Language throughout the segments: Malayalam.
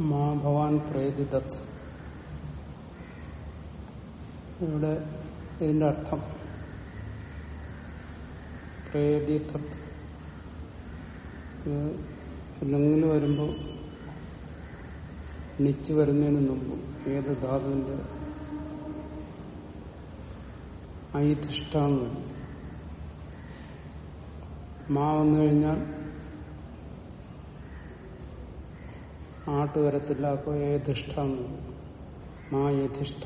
മാ ഭവാൻ പ്രേതിദത്ത് ഇവിടെ ഇതിന്റെ അർത്ഥം. പ്രേതിദത്ത് ഇത് ഇല്ലെങ്കിൽ വരുമ്പോൾ നിച്ച് വരുന്നതിന് മുമ്പ് ഏത് ധാതുവിന്റെ ഐതിഷ്ഠാന്ന് മാ വന്നു കഴിഞ്ഞാൽ ആട്ട് വരത്തില്ല അപ്പോൾ ഏധിഷ്ഠ? മാ യധിഷ്ഠ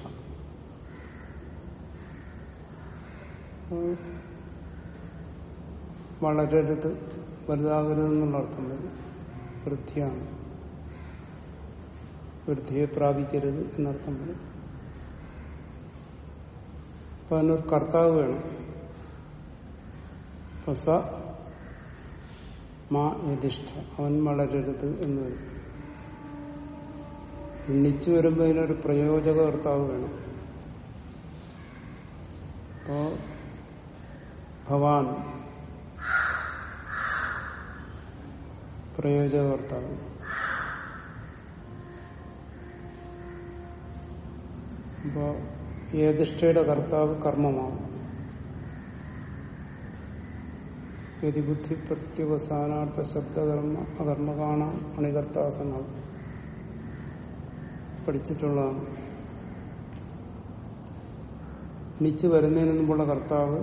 വളരരുത്. വലുതാകരുത് എന്നുള്ള അർത്ഥം വരും. വൃദ്ധിയാണ്. വൃദ്ധിയെ പ്രാപിക്കരുത് എന്നർത്ഥം വരും. അപ്പൊ അതിനൊരു കർത്താവ് വേണം. അപ്പൊ മാ യധിഷ്ഠ അവൻ വളരരുത് എന്ന് വരും. എണ്ണിച്ചു വരുമ്പോൾ പ്രയോജക കർത്താവ് വേണം. അപ്പോ ഭവാൻ പ്രയോജക കർത്താവ്. അപ്പോ ഏതിഷ്ഠയുടെ കർത്താവ് കർമ്മമാണ്. ഗതിബുദ്ധി പ്രത്യവസാനാർത്ഥ ശബ്ദകർമ്മ അകർമ്മകാണ അണികർത്താസനം പഠിച്ചിട്ടുള്ളതാണ് നിച്ച് വരുന്നതിന് മുമ്പുള്ള കർത്താവ്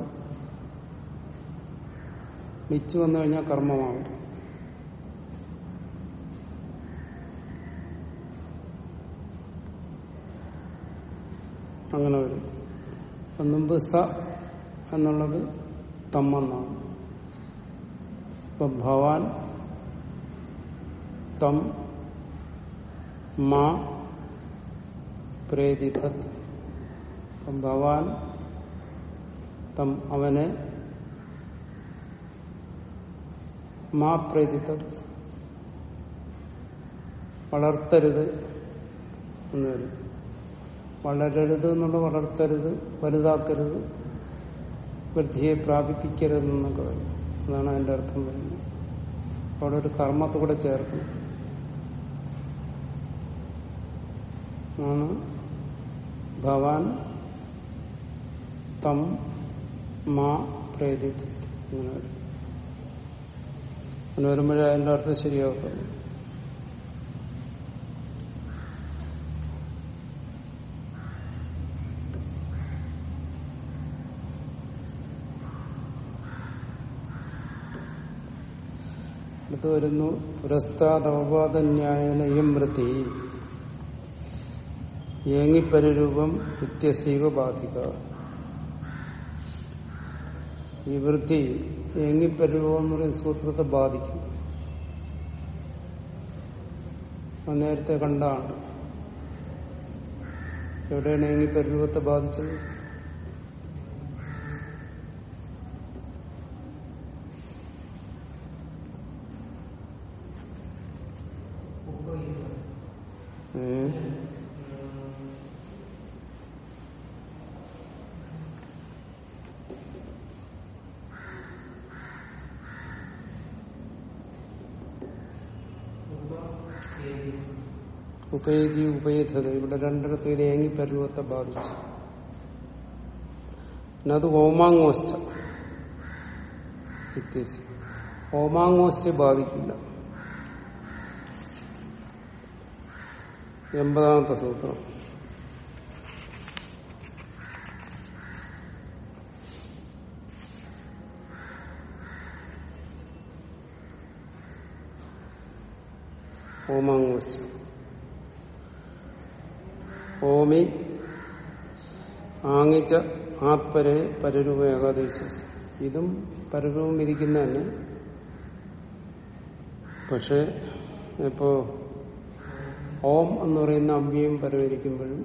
നിച്ച് വന്നു കഴിഞ്ഞാൽ കർമ്മമാവും അങ്ങനെ വരും. മുമ്പ് സ എന്നുള്ളത് തമ്മെന്നാണ്. ഇപ്പൊ ഭവാൻ തം മാ പ്രേതിതത് ഭവാൻ തം അവനെ മാ പ്രേതിതത് വളർത്തരുത് എന്ന് വരും. വളരരുത് എന്നുള്ള വളർത്തരുത് വലുതാക്കരുത് വൃദ്ധിയെ പ്രാപിപ്പിക്കരുത് എന്നൊക്കെ വരും. അതാണ് അതിന്റെ അർത്ഥം വരുന്നത്. അവിടെ ഒരു കർമ്മത്തോടെ ചേർക്കണം. ആണ് ഭവാൻ തം മാ പ്രേരിത്. അങ്ങനെ അങ്ങനെ വരുമ്പോഴേ അതിന്റെ അർത്ഥം ശരിയാവത്തുള്ളൂ. അടുത്ത് വരുന്നു. പുരസ്താദവപാദന്യായന ഇയം വൃത്തി. ഏങ്ങിപ്പരരൂപം വ്യത്യസീവ ബാധിക ഈ വൃത്തി ഏങ്ങിപ്പരരൂപം എന്ന് പറയുന്ന സൂത്രത്തെ ബാധിക്കും. നേരത്തെ കണ്ടാണ്. എവിടെയാണ് ഏങ്ങിപ്പരരൂപത്തെ ബാധിച്ചത്? ഉപേതി ഉപേധത. ഇവിടെ രണ്ടിടത്ത് ഇത് ഏങ്ങിപ്പരുവത്തെ ബാധിച്ചു. പിന്നെ അത് ഓമാങ്ങോസ്റ്റ വ്യത്യസ്ത ഓമാങ്ങോസ്റ്റ ബാധിക്കില്ല. എൺപതാമത്തെ സൂത്രം. ഓമാങ്ങോസ്റ്റ ഓമി ആങ്ങിച്ച ആത്പരെ പരരൂപ ഏകാദേശ ഇതും പരരൂപം ഇരിക്കുന്ന തന്നെ. പക്ഷെ ഇപ്പോ ഓം എന്ന് പറയുന്ന അമ്പിയും പരവരിക്കുമ്പോഴും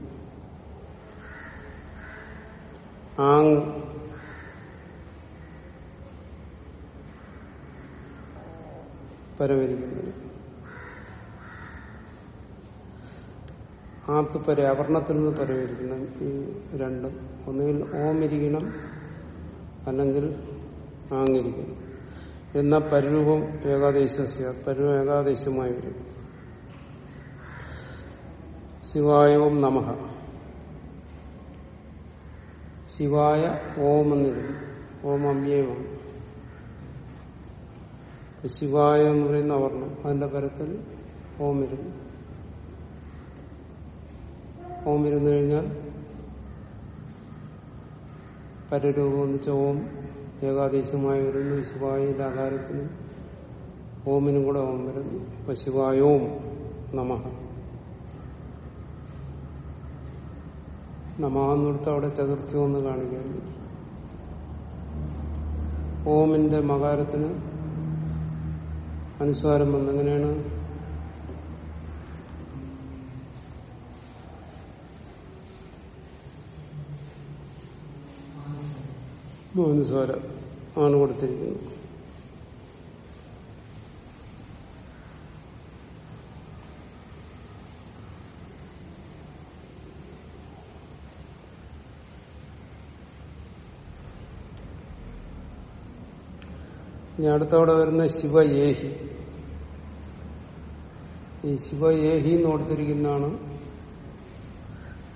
ആങ് പരവരിക്കുമ്പോഴും ആത്ത് പര അവർണത്തിൽ നിന്ന് പരവേരിക്കണം ഈ രണ്ടും. ഒന്നുകിൽ ഓമിരിക്കണം അല്ലെങ്കിൽ ആങ്ങിരിക്കണം എന്നാൽ പരിരൂപം ഏകാദേശ പരിരൂപം ഏകാദേശമായി വരും. ശിവായവും നമഃ. ശിവായ ഓം എന്നിരുന്നു ഓം ഇപ്പൊ ശിവായ എന്ന് പറയുന്ന അവർണം അതിന്റെ പരത്തിൽ ഓം ഇരുന്നു ഓം ഇരുന്നു കഴിഞ്ഞാൽ പരരൂപം എന്ന് ഓം ഏകാദേശമായി വരുന്നു. ശിവായുടെ ആകാരത്തിന് ഓമിനും കൂടെ ഓം വരുന്നു. ഇപ്പൊ ശിവായോം നമ. നമാന്നിടത്ത് അവിടെ ചതുർത്ഥി ഒന്ന് കാണിക്കാൻ ഓമിന്റെ മകാരത്തിന് അനുസ്വാരം വന്നെങ്ങനെയാണ്? അനുസ്വാരം ആണ് കൊടുത്തിരിക്കുന്നത്. ഇനി അടുത്തവിടെ വരുന്ന ശിവയേഹി. ഈ ശിവയേഹി എന്ന് കൊടുത്തിരിക്കുന്നതാണ്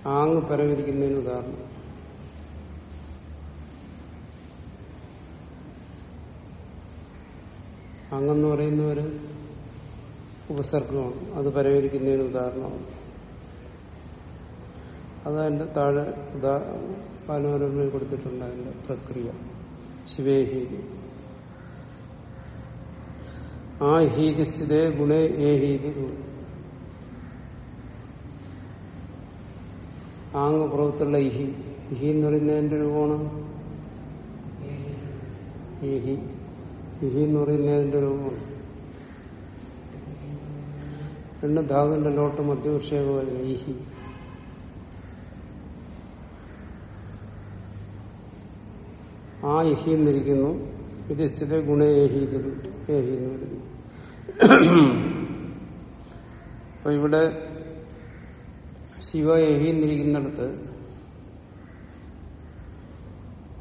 ആങ് പരവിരിക്കുന്നതിന് ഉദാഹരണം. അങ്ങെന്ന് പറയുന്ന ഒരു ഉപസർഗമാണ് അത് പരിഹരിക്കുന്നതിന് ഉദാഹരണമാണ്. അതതിന്റെ താഴെ പാനോരമയിൽ കൊടുത്തിട്ടുണ്ട് അതിന്റെ പ്രക്രിയ. ശിവേഹീതി ആ ഹീതി സ്ഥിതി ഗുണേ ഏ ഹീതി ആങ് പുറത്തുള്ള ഇഹി. ഇഹി എന്ന് പറയുന്നതിന്റെ രൂപമാണ്? ഇഹി ഇഹി എന്ന് പറയുന്നതിന്റെ രൂപമാണ് രണ്ട് ധാതുവിന്റെ ലോട്ട് മധ്യവിഷേകമായിരുന്നു ഇഹി. ആ ഇഹി എന്നിരിക്കുന്നു. ഇത് സ്ഥിത ഗുണേഹി അപ്പൊ ഇവിടെ ശിവ ഏഹി എന്നിരിക്കുന്നിടത്ത്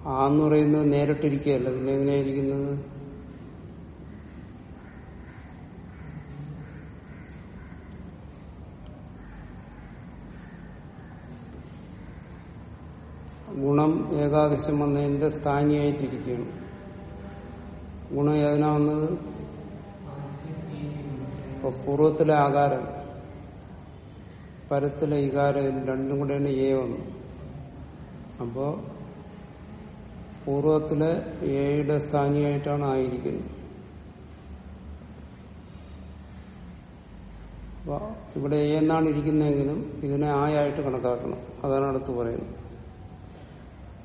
ആ എന്ന് പറയുന്നത് നേരിട്ടിരിക്കുകയല്ല. പിന്നെ എങ്ങനെയായിരിക്കുന്നത് ഗുണം ഏകാദശം വന്നതിന്റെ സ്ഥാനിയായിട്ടിരിക്കുകയാണ്. ഗുണം ഏതിനാ വന്നത്? ഇപ്പൊ പൂർവത്തിലെ ആകാരം പരത്തിലെ ഇകാരം രണ്ടും കൂടെയാണ് ഏ വന്നു. അപ്പോ പൂർവത്തിലെ ഏയുടെ സ്ഥാനിയായിട്ടാണ് ആയിരിക്കുന്നത്. ഇവിടെ എ എന്നാണ് ഇരിക്കുന്നതെങ്കിലും ഇതിനെ ആയായിട്ട് കണക്കാക്കണം. അതാണ് അടുത്ത് പറയുന്നത്.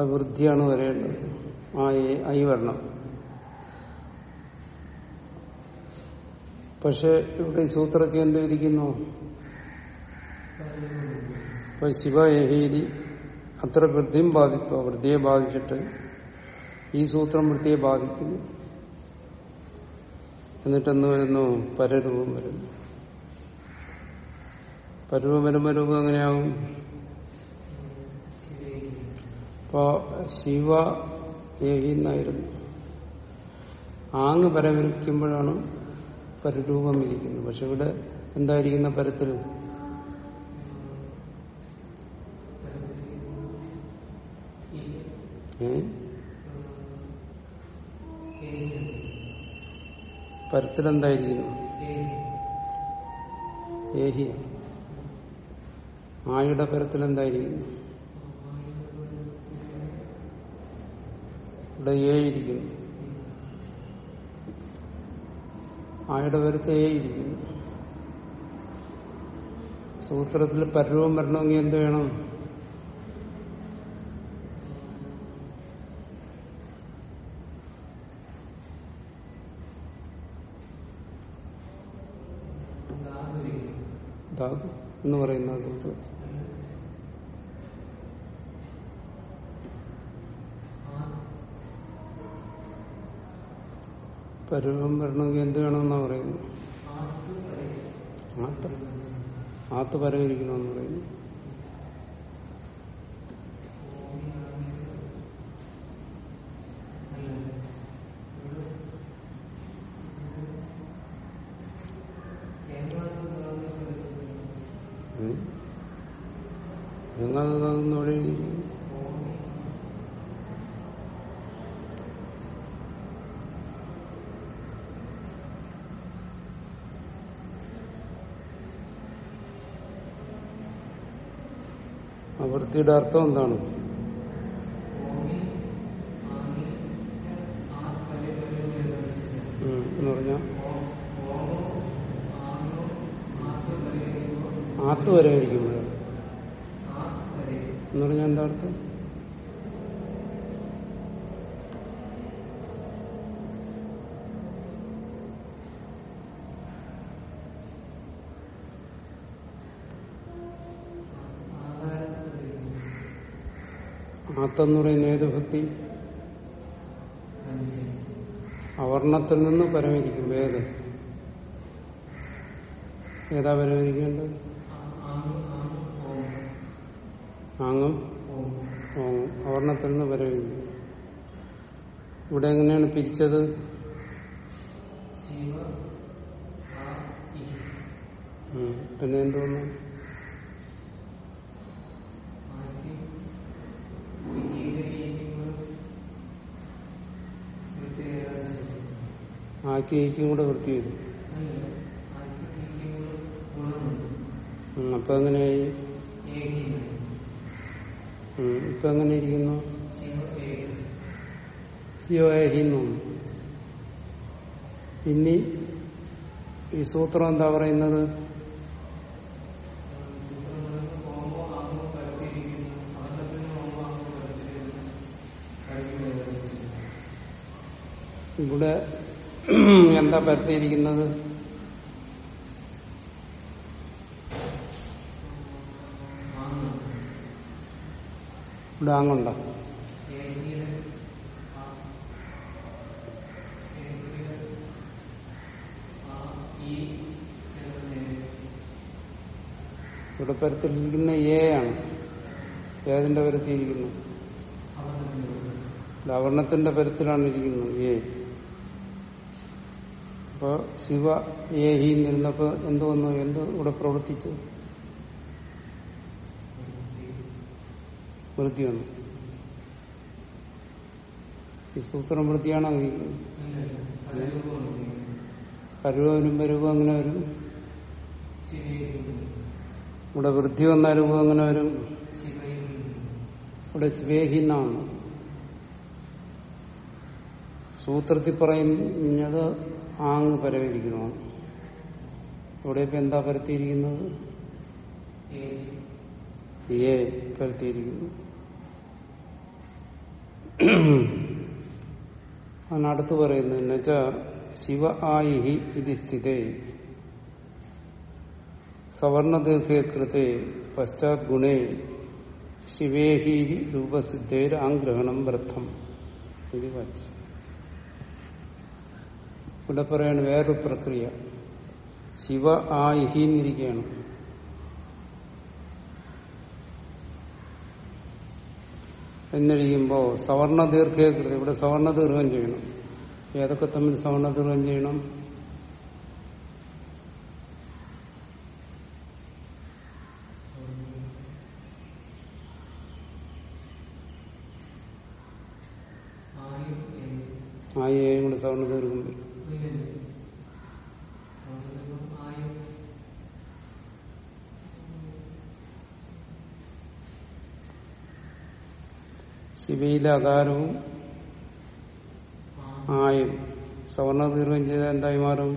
ഇവിടെ വൃദ്ധിയാണ് വരേണ്ടത്. ആ ഐ വരണം പക്ഷെ ഇവിടെ ഈ സൂത്രത്തിൽ എന്ത് ഇരിക്കുന്നു? ഇപ്പൊ ശിവയഹീരി അത്ര വൃദ്ധിയും ബാധിത്വ വൃദ്ധിയെ ബാധിച്ചിട്ട് ഈ സൂത്രം വൃത്തിയെ ബാധിക്കുന്നു. എന്നിട്ടെന്ന് വരുന്നു? പരരൂപം വരുന്നു. പരൂപം വരുമ്പോ രൂപം എങ്ങനെയാവും ഇപ്പോ ശിവ ഏഹിന്നായിരുന്നു ആങ് പരവരിക്കുമ്പോഴാണ് പരരൂപം ഇരിക്കുന്നത് പക്ഷെ ഇവിടെ എന്തായിരിക്കുന്ന പരത്തിൽ? പരത്തിലെന്തായിരിക്കുന്നു? ഏഹിയ. ആയുടെ പരത്തിലെന്തായിരിക്കുന്നു? ഇവിടെ ഏ ഇരിക്കുന്നു ആയുടെ പരത്ത് ഏ ഇരിക്കുന്നു സൂത്രത്തിൽ പരരൂപം വരണമെങ്കിൽ എന്ത് വേണം ധാതു എന്ന് പറയുന്ന സൂത്രത്തിൽ. പരുവം വരണമെങ്കിൽ എന്ത് വേണമെന്നാ പറയുന്നു ആത്ത്. ആത്ത് പറയുന്നു. ആ വൃത്തിയുടെ അർത്ഥം എന്താണ്? എന്ന് പറഞ്ഞ? എന്ന് പറഞ്ഞാൽ എന്താ അർത്ഥം? ആത്തെന്ന് പറയുന്ന ഏത് ഭക്തി? അവർണത്തിൽ നിന്ന് പരമിരിക്കും. ഏത്? ഏതാ പരമിരിക്കേണ്ടത്? ആങ്ങും അവർണത്തിൽ നിന്ന് പരമിരിക്കും. ഇവിടെ എങ്ങനെയാണ് പിരിച്ചത്. പിന്നെ എന്തോന്നു ആക്കി ഏക്കും കൂടെ വൃത്തി വരും. അപ്പൊ എങ്ങനെയായി. ഇപ്പൊ എങ്ങനെ ഇരിക്കുന്നു സിയോഹിന്നു ഇനി ഈ സൂത്രം എന്താ പറയുന്നത് ഇവിടെ എന്താ പരത്തിയിരിക്കുന്നത്? ഇവിടെ ആങ്ങുണ്ടോ? ഇവിടെ പരത്തിരിക്കുന്ന എ ആണ്. ഏതിന്റെ പരത്തിയിരിക്കുന്നു? അവർണത്തിന്റെ പരത്തിലാണ് ഇരിക്കുന്നത് എ അപ്പൊ ശിവ ഏഹി നിന്നപ്പോ എന്ത് വന്നു എന്ത് ഇവിടെ പ്രവർത്തിച്ചു? വൃത്തി വന്നു. ഈ സൂത്രം വൃത്തിയാണോ? ഇരിക്കുന്നത് പരുവനും പരുവും അങ്ങനെ വരും? ഇവിടെ വൃദ്ധി വന്ന രൂപം അങ്ങനെ വരും? ഇവിടെ സ്വേഹിന്നാണ്. സൂത്രത്തിൽ പറയുന്നത് ആങ് പരവിരിക്കണമെന്ന് ഇവിടെ ഇപ്പൊ എന്താ പരത്തിയിരിക്കുന്നത്? ഏ പരത്തിയിരിക്കുന്നു. അതിനടുത്ത് പറയുന്നത് എന്നുവെച്ചാ ശിവ ആയിഹി ഇത് സ്ഥിതേ. സവർണദീർഘേ കൃതേ പശ്ചാത് ഗുണേ ശിവേഹീരി രൂപസിദ്ധേർ ആഗ്രഹണം വൃദ്ധം ഇവിടെ പറയാണ് വേറൊരു പ്രക്രിയ. ശിവ ആ ഇഹിന്നിരിക്കുകയാണ്. എന്നിരിക്കുമ്പോ സവർണ ദീർഘകൃതി ഇവിടെ സവർണ ദീർഘം ചെയ്യണം. ഏതൊക്കെ തമ്മിൽ സവർണ ദീർഘം ചെയ്യണം? ആയി കൂടെ സവർണ ദീർഘം വരും. ശിവയിലെ അകാരവും ആയും സവർണ ദീർഘം ചെയ്താൽ എന്തായി മാറും?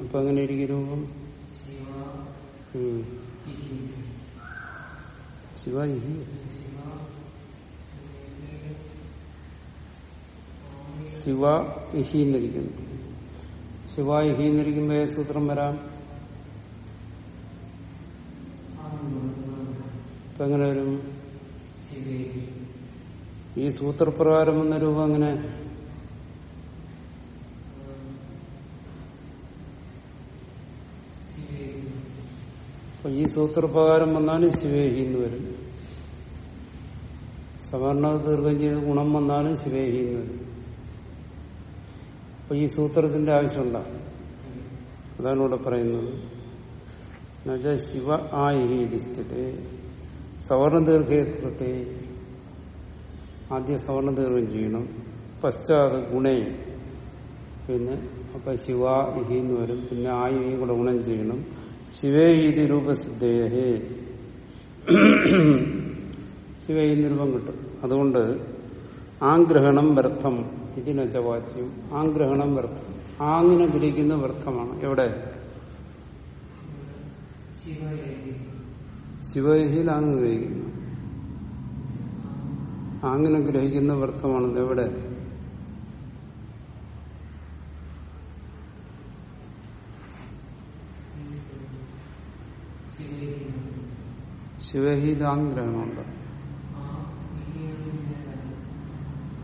അപ്പൊ അങ്ങനെ ഇരിക്കും രൂപം? ശിവാജി ശിവ ഇഹി. എന്നിരിക്കുന്നു. ശിവ ഇഹി എന്നിരിക്കുമ്പോ ഏത് സൂത്രം വരാം? ഇപ്പൊ എങ്ങനെ വരും? ഈ സൂത്രപ്രകാരം എന്ന രൂപം അങ്ങനെ ഈ സൂത്രപ്രകാരം വന്നാലും ശിവേഹി എന്ന് വരും. സവർണ ദീർഘം ചെയ്ത് ഗുണം വന്നാലും ശിവേഹി എന്ന് വരും. അപ്പൊ ഈ സൂത്രത്തിന്റെ ആവശ്യമുണ്ട അതാണ് ഇവിടെ പറയുന്നത്. ശിവ ആയി സ്ഥിതി സവർണ ദീർഘയത്വത്തെ ആദ്യം സവർണ ദീർഘം ചെയ്യണം. പശ്ചാത് ഗുണേ പിന്നെ അപ്പൊ ശിവ ഇഹി എന്ന് വരും. പിന്നെ ആ ഇഹി കൂടെ ഗുണം ചെയ്യണം. ശിവേ ഇതി രൂപസിദ്ധേഹേ. ശിവ ഈ നിരൂപം കിട്ടും. അതുകൊണ്ട് ആഗ്രഹണം വ്യർത്ഥം. ഇതിനൊക്കെ വാച്യം. ആഗ്രഹണം വ്യർത്ഥം. ആങ്ങിനെ ഗ്രഹിക്കുന്ന വ്യർത്ഥമാണ്. എവിടെ? ശിവഹിൽ ആങ് ഗ്രഹിക്കുന്നു ആങ്ങിനെ ഗ്രഹിക്കുന്ന വൃത്തമാണത്. എവിടെ? ശിവഹി ആഗ്രഹമുണ്ട്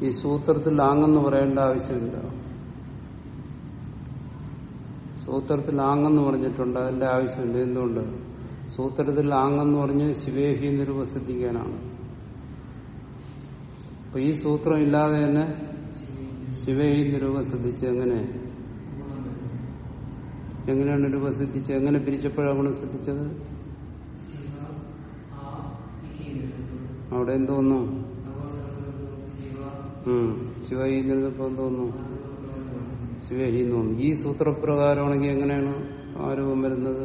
ഈ സൂത്രത്തിൽ ആങ്ങെന്ന് പറയേണ്ട ആവശ്യമില്ല. സൂത്രത്തിൽ ആങ്ങെന്ന് പറഞ്ഞിട്ടുണ്ട്. അതിന്റെ ആവശ്യമില്ല. എന്തുകൊണ്ട്? സൂത്രത്തിൽ ആങ്ങെന്ന് പറഞ്ഞ് ശിവേഹി നിരുപസിദ്ധിക്കാനാണ് അപ്പൊ ഈ സൂത്രം ഇല്ലാതെ തന്നെ ശിവേഹി നിരുപസിദ്ധിച്ച് എങ്ങനെ? എങ്ങനെയാണ് നിരുപസിദ്ധിച്ച് എങ്ങനെ പിരിച്ചപ്പോഴാണ് ഗുണം സിദ്ധിച്ചത്? അവിടെ എന്തോന്നു ശിവഹി എന്നിരുന്നപ്പോ എന്തോന്നു ശിവഹി എന്ന് തോന്നുന്നു ഈ സൂത്രപ്രകാരമാണെങ്കിൽ എങ്ങനെയാണ് ആ രൂപം വരുന്നത്?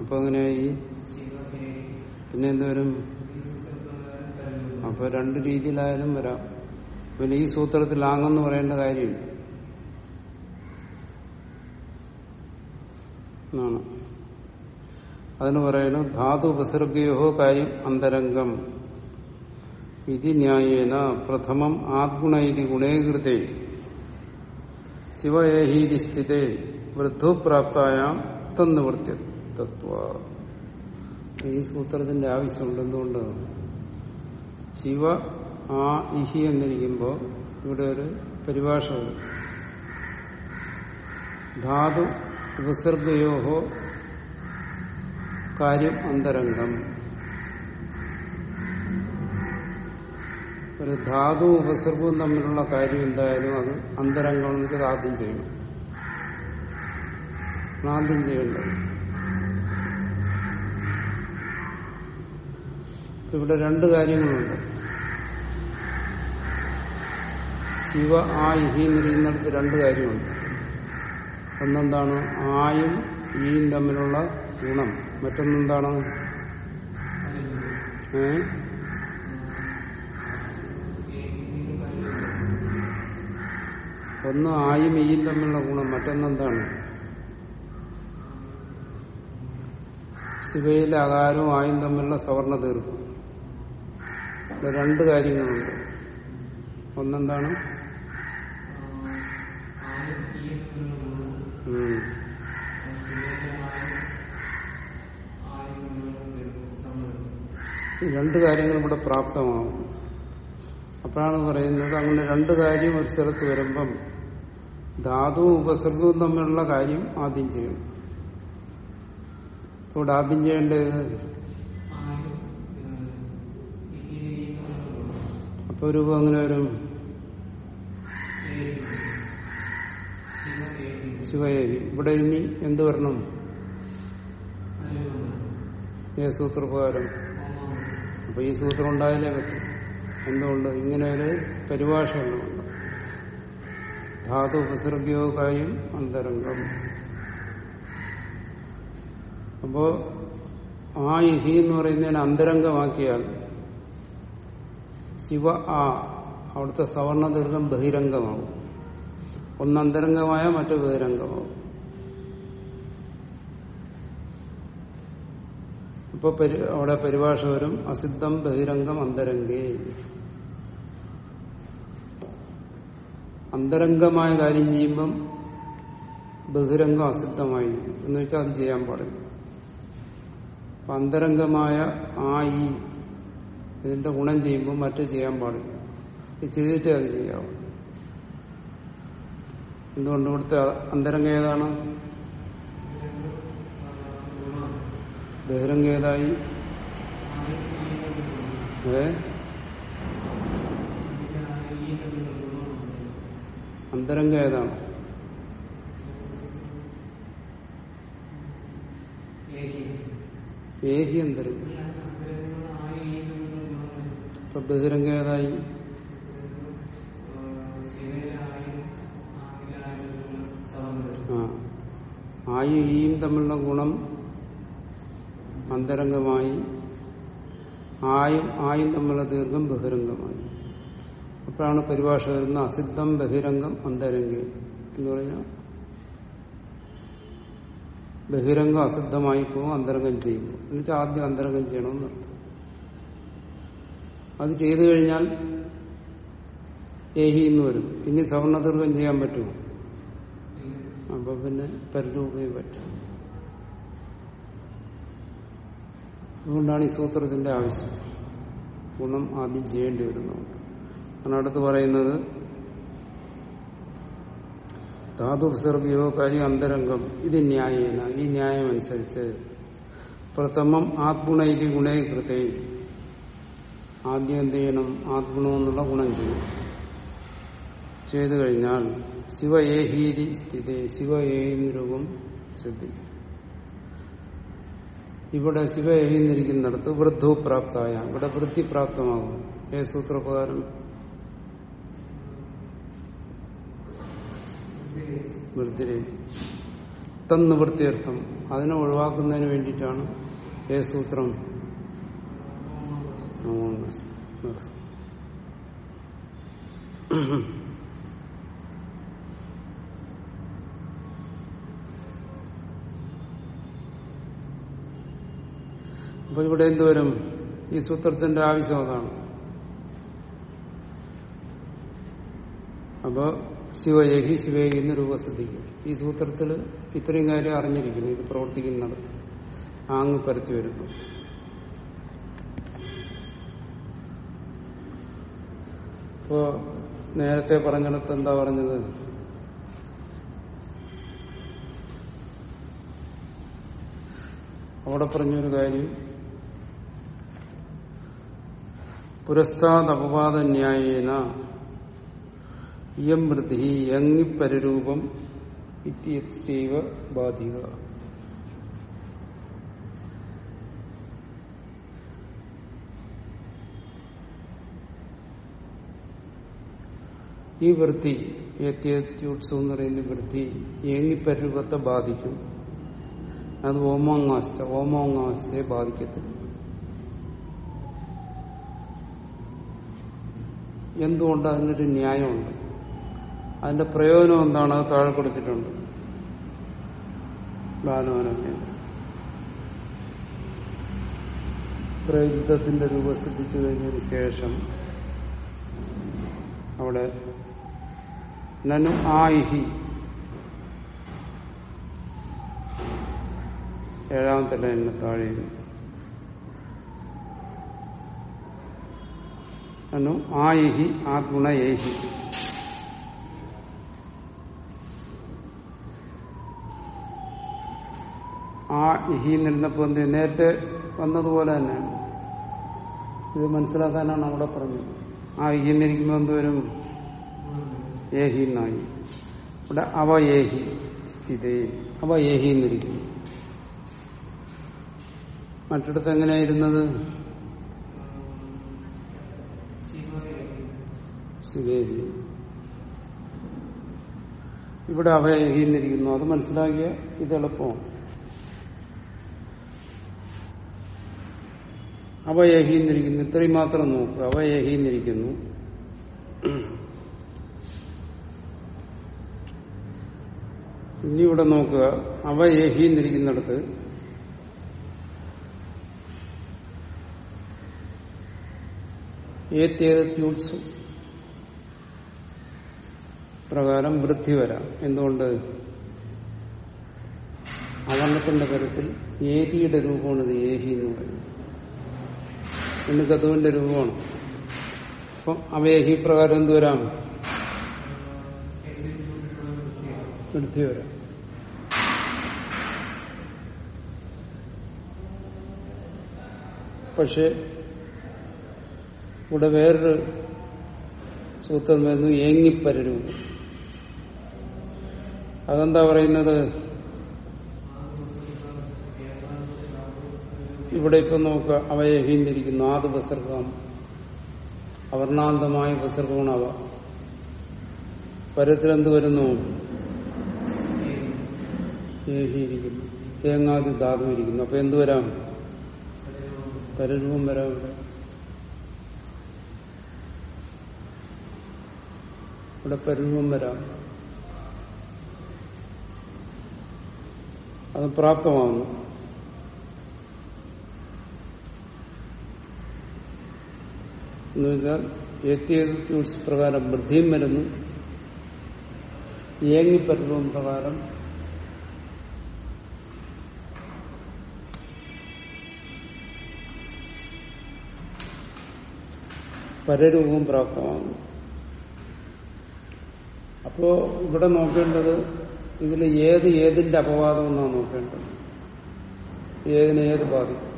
അപ്പൊ അങ്ങനെയായി പിന്നെ എന്തോരും അപ്പൊ രണ്ട് രീതിയിലായാലും വരാം. പിന്നെ ഈ സൂത്രത്തിൽ ആങ്ങെന്ന് പറയേണ്ട കാര്യമില്ല. എന്നാണ്. അതിന് പറയുന്നു ധാതു ഉപസർഗയോ കാര്യം അന്തരംഗം. ഇതി ന്യായേന പ്രഥമം ആത്ഗുണ ഇതി ഗുണേകൃതേ. ശിവയേഹീതി സ്ഥിതേ. വൃദ്ധുപ്രാപ്തായാം തന്നിവൃത്തിത്വ ഈ സൂത്രത്തിന്റെ ആവശ്യമുണ്ട് എന്തുകൊണ്ട് ശിവ ആ ഇഹി എന്നിരിക്കുമ്പോ ഇവിടെ ഒരു പരിഭാഷ ധാതു ഉപസർഗയോഹോ കാര്യം അന്തരംഗം. ഒരു ധാതു ഉപസർഗവും തമ്മിലുള്ള കാര്യം എന്തായാലും അത് അന്തരംഗം എന്നുവെച്ചാൽ ആദ്യം ചെയ്യണം. ആദ്യം ചെയ്യേണ്ടത്. ഇവിടെ രണ്ട് കാര്യങ്ങളുണ്ട്. ശിവ ആ ഇഹി എന്നിരിക്കുന്നിടത്ത് രണ്ട് കാര്യമുണ്ട്. ഒന്നെന്താണ്? ആയും ഈയും തമ്മിലുള്ള ഗുണം. മറ്റൊന്നെന്താണ്? ഏ? ഒന്ന് ആയും ഈയും തമ്മിലുള്ള ഗുണം. മറ്റൊന്നെന്താണ്? ശിവയിലെ അകാരവും ആയും തമ്മിലുള്ള സവർണ തീർപ്പ്. രണ്ട് കാര്യങ്ങളുണ്ട്. ഒന്നെന്താണ്? രണ്ട് കാര്യങ്ങൾ ഇവിടെ പ്രാപ്തമാവും. അപ്പോഴാണ് പറയുന്നത് അങ്ങനെ രണ്ട് കാര്യം ഒരു സ്ഥലത്ത് വരുമ്പം ധാതുവും ഉപസർഗവും തമ്മിലുള്ള കാര്യം ആദ്യം ചെയ്യണം. ഇവിടെ ആദ്യം ചെയ്യേണ്ടത് അപ്പൊ രൂപം അങ്ങനെ വരും. ശിവയേവി. ഇവിടെ ഇനി എന്ത് വരണം? സൂത്രപ്രകാരം. അപ്പൊ ഈ സൂത്രം ഉണ്ടായാലേ പറ്റും. എന്തുകൊണ്ട്? ഇങ്ങനെ ഒരു പരിഭാഷ പരിഭാഷകളുണ്ട് ധാതു ഉപസർഗയോ കാര്യം അന്തരംഗം. അപ്പോ ആ ഇഹി എന്ന് പറയുന്നതിന് അന്തരംഗമാക്കിയാൽ ശിവ ആ അവിടുത്തെ സവർണ ദീർഘം ബഹിരംഗമാവും. ഒന്ന് അന്തരംഗമായ മറ്റു ബഹിരംഗമാവും. ഇപ്പൊ അവിടെ പരിഭാഷ വരും അസിദ്ധം ബഹിരംഗം അന്തരംഗേ. അന്തരംഗമായ കാര്യം ചെയ്യുമ്പം ബഹിരംഗം അസിദ്ധമായി എന്ന് വെച്ചാൽ അത് ചെയ്യാൻ പാടില്ല. അപ്പൊ അന്തരംഗമായ ആ ഈ ഇതിന്റെ ഗുണം ചെയ്യുമ്പോൾ മറ്റു ചെയ്യാൻ പാടില്ല. ഇത് ചെയ്തിട്ടേ അത് ചെയ്യാവൂ. എന്തുകൊണ്ട് ഇവിടുത്തെ അന്തരംഗം ഏതാണ്? ബഹിരംഗം ഏതായി? അന്തരംഗം ഏതാണ്? ഏഹി അന്തരംഗം ഇപ്പൊ ബഹിരംഗം ഏതായി? ആയും ഈയും തമ്മിലുള്ള ഗുണം അന്തരംഗമായി. ആയും ആയും തമ്മിലുള്ള ദീർഘം ബഹിരംഗമായി. അപ്പോഴാണ് പരിഭാഷ വരുന്ന അസിദ്ധം ബഹിരംഗം അന്തരംഗം എന്ന് പറഞ്ഞാൽ ബഹിരംഗം അസിദ്ധമായി പോകും അന്തരംഗം ചെയ്യുമ്പോൾ എന്നുവെച്ചാൽ ആദ്യം അന്തരംഗം ചെയ്യണമെന്ന് അത് ചെയ്തു കഴിഞ്ഞാൽ ഏഹി എന്ന് വരും. ഇനി സവർണദീർഘം ചെയ്യാൻ പറ്റുമോ? അപ്പൊ പിന്നെ പരിരൂപയും പറ്റും. അതുകൊണ്ടാണ് ഈ സൂത്രത്തിന്റെ ആവശ്യം. ഗുണം ആദ്യം ചെയ്യേണ്ടി വരുന്നത് അതിനടുത്ത് പറയുന്നത് ധാതു സർഗിയോ കാര്യം അന്തരംഗം ഇത് ന്യായേന. ഈ ന്യായം അനുസരിച്ച് പ്രഥമം ആത്മഗുണ ഇത് ഗുണേ ആദ്യം എന്ത് ചെയ്യണം ആത്മഗുണമെന്നുള്ള ഗുണം ചെയ്യും. ചെയ്തു കഴിഞ്ഞാൽ ശിവ ഏഹീതി സ്ഥിതി. ശിവ ഏഹി രൂപം സിദ്ധി. ഇവിടെ ശിവ ഏഹിന്നിരിക്കുന്നിടത്ത് വൃദ്ധു പ്രാപ്തായ. ഇവിടെ വൃത്തി പ്രാപ്തമാകും. ഏ സൂത്രപ്രകാരം വൃത്തിരേഖ തന്ന് വൃത്തിയർത്ഥം അതിനെ ഒഴിവാക്കുന്നതിന് വേണ്ടിയിട്ടാണ് ഏ സൂത്രം. അപ്പൊ ഇവിടെ എന്തുവരും ഈ സൂത്രത്തിന്റെ ആവശ്യം അതാണ്. അപ്പോ ശിവയേഹി ശിവേഹി എന്ന് രൂപസിദ്ധിക്കും. ഈ സൂത്രത്തിൽ ഇത്രയും കാര്യം അറിഞ്ഞിരിക്കുന്നു. ഇത് പ്രവർത്തിക്കുന്നിടത്ത് ആങ് പരത്തി വരുന്നു. ഇപ്പോ നേരത്തെ പറഞ്ഞിടത്ത് എന്താ പറഞ്ഞത്? അവിടെ പറഞ്ഞൊരു കാര്യം. പുരസ്താദ് അപവാദ ന്യായേന ഇയം വൃത്തി യങ്ങിപ്പരൂപം ഇത്യസൈവ ബാധിക. ഈ വൃത്തി ഏത്യോത്സവം എന്ന് പറയുന്ന വൃത്തി ഏങ്ങിപ്പരൂപത്തെ ബാധിക്കും. അത് ഓമോങ്ങാശ ഓമോങ്ങാശയെ ബാധിക്കത്തില്ല. എന്തുകൊണ്ട് അതിനൊരു ന്യായമുണ്ട്? അതിന്റെ പ്രയോജനം എന്താണ്? അത് താഴെ കൊടുത്തിട്ടുണ്ട്. പ്രയുദ്ധത്തിന്റെ രൂപം സിദ്ധിച്ചു കഴിഞ്ഞതിന് ശേഷം അവിടെ നനു ആയിഹി. ഏഴാമത്തെ ലൈനിന് താഴെ നനു ആയിഹി ആത്മണ ഏഹി. ഇഹി നിന്നപ്പോ എന്ത്? നേരത്തെ വന്നതുപോലെ തന്നെയാണ്. ഇത് മനസ്സിലാക്കാനാണ് അവിടെ പറഞ്ഞത്. ആ ഇഹി എന്നിരിക്കുമ്പോൾ എന്തുവരും ഏഹി എന്നായി ഇവിടെ അവ ഏഹി സ്ഥിതി. അവ ഏഹി എന്നിരിക്കുന്നു. മറ്റിടത്ത് എങ്ങനെയായിരുന്നത്? ശിവേഹി. ഇവിടെ അവ ഏഹി എന്നിരിക്കുന്നു. അത് മനസ്സിലാക്കിയ ഇത് എളുപ്പമാണ്. അവ ഏഹീന്നിരിക്കുന്നു ഇത്രയും മാത്രം നോക്കുക അവയഹീന്നിരിക്കുന്നു ഇനി ഇവിടെ നോക്കുക. അവ ഏഹീന്നിരിക്കുന്നിടത്ത് ഏത്യേത്യൂട്സ് പ്രകാരം വൃദ്ധി വരാം. എന്തുകൊണ്ട്? അവർണത്തിന്റെ തരത്തിൽ ഏതിയുടെ രൂപമാണ് ഇത്? ഏഹി എന്ന് പറയുന്നത്. ഇന്ന് ഗതുവിന്റെ രൂപമാണ്. അപ്പം ഈ പ്രകാരം എന്ത് വരാം? എടുത്തു വരാം. പക്ഷെ ഇവിടെ വേറൊരു സൂത്രം വരുന്നു ഏങ്ങിപ്പരരൂപം. അതെന്താ പറയുന്നത്? ഇവിടെ ഇപ്പൊ നോക്കുക അവയെ ഹീന്തിരിക്കുന്നു ആദ് ഉപസർഗം അവർണാന്തമായ ഉപസർഗമാണ് അവ പരത്തിലെന്ത് വരുന്നു? ഏഹിയിരിക്കുന്നു തേങ്ങാതി ധാതു ഇരിക്കുന്നു അപ്പൊ എന്ത് വരാം? പരരൂപം വരാം ഇവിടെ. ഇവിടെ പരരൂപം വരാം. അത് പ്രാപ്തമാകുന്നു എന്ന് വെച്ചാൽ ഏത്യത്യൂസ് പ്രകാരം വൃദ്ധിയും വരുന്നു. ഏങ്ങിപ്പറ്റവും പ്രകാരം പരരൂപവും പ്രാപ്തമാകുന്നു. അപ്പോ ഇവിടെ നോക്കേണ്ടത് ഇതിൽ ഏത് ഏതിന്റെ അപവാദം എന്നാണ് നോക്കേണ്ടത്. ഏതിനെ ഏത് ബാധിക്കും?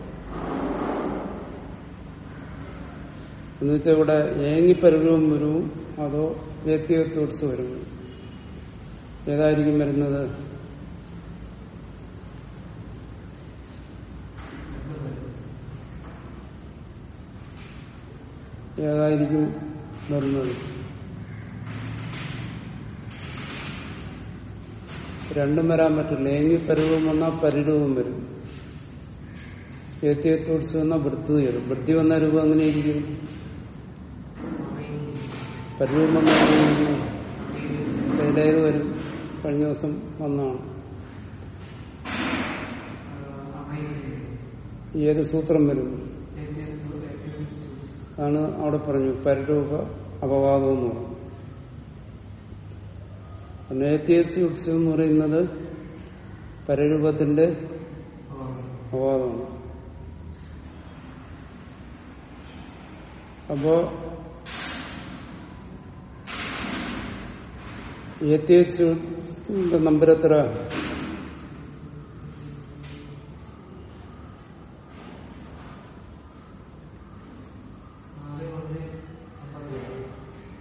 എന്ന് വെച്ചാൽ ഇവിടെ ഏങ്ങിപ്പരവും വരുവും അതോ വ്യക്തിഗത്വസ് വരുവും ഏതായിരിക്കും വരുന്നത്? ഏതായിരിക്കും വരുന്നത്? രണ്ടും വരാൻ പറ്റില്ല. ഏങ്ങിപ്പരവും വന്നാൽ പരിടവും വരും. വ്യക്തിഗത്വസ് എന്ന വൃത്തി വരും. വൃത്തി വന്ന രൂപം എങ്ങനെയിരിക്കും? പരിരൂപം വന്നാൽ എങ്ങനെയിരിക്കും? വരും? കഴിഞ്ഞ ദിവസം വന്നാണ് ഏത് സൂത്രം വരും? ആണ് അവിടെ പറഞ്ഞു. പരരൂപ അപവാദം എന്ന് പറഞ്ഞു. നേത്യത്തി ഉത്സവം എന്ന് പറയുന്നത് പരരൂപത്തിന്റെ അപവാദമാണ്. അപ്പോ ഏത്യച്ചിന്റെ നമ്പർ എത്ര?